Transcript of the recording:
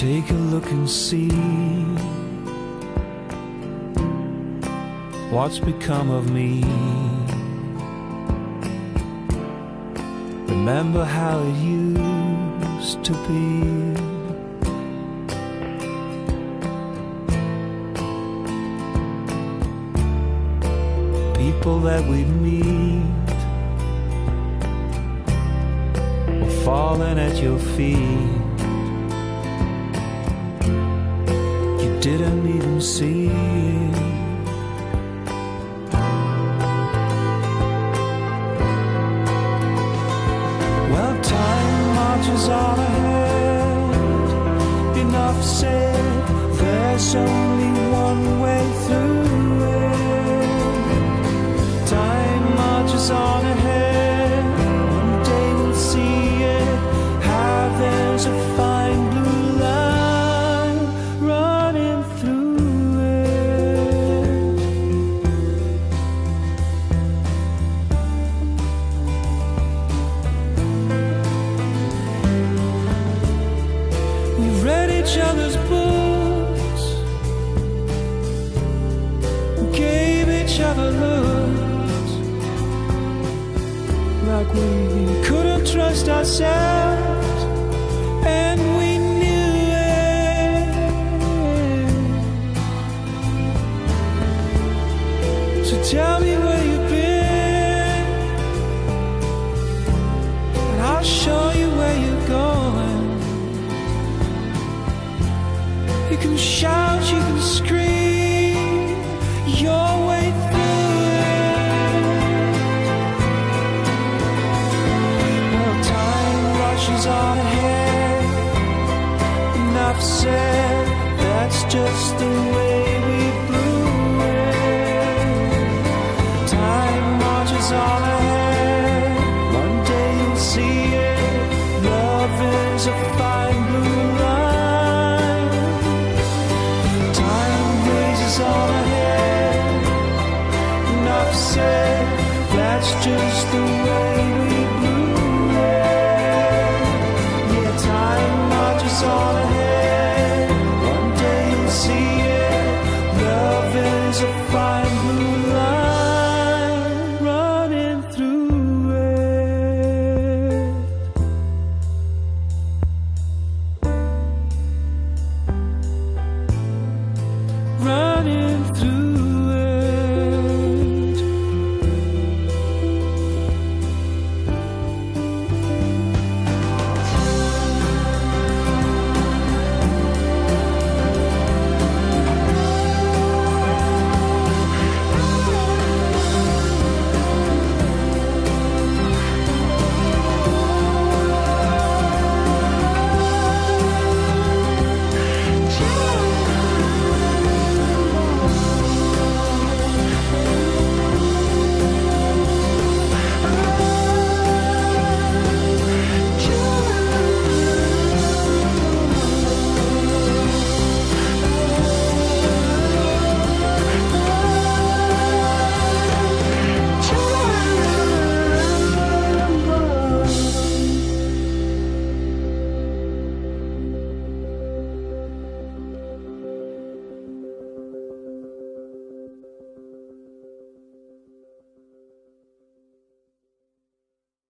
Take a look and see what's become of me. Remember how it used to be. People that we meet were falling at your feet. Didn't even see each other's books, gave each other looks. Like we couldn't trust ourselves, and we knew it. So tell me where you've been, and I'll show can shout, you can scream your way through it. Well, time rushes on ahead. Enough said, that's just the way we blew it. Time marches on ahead. One day you'll see it. Love is a fine that's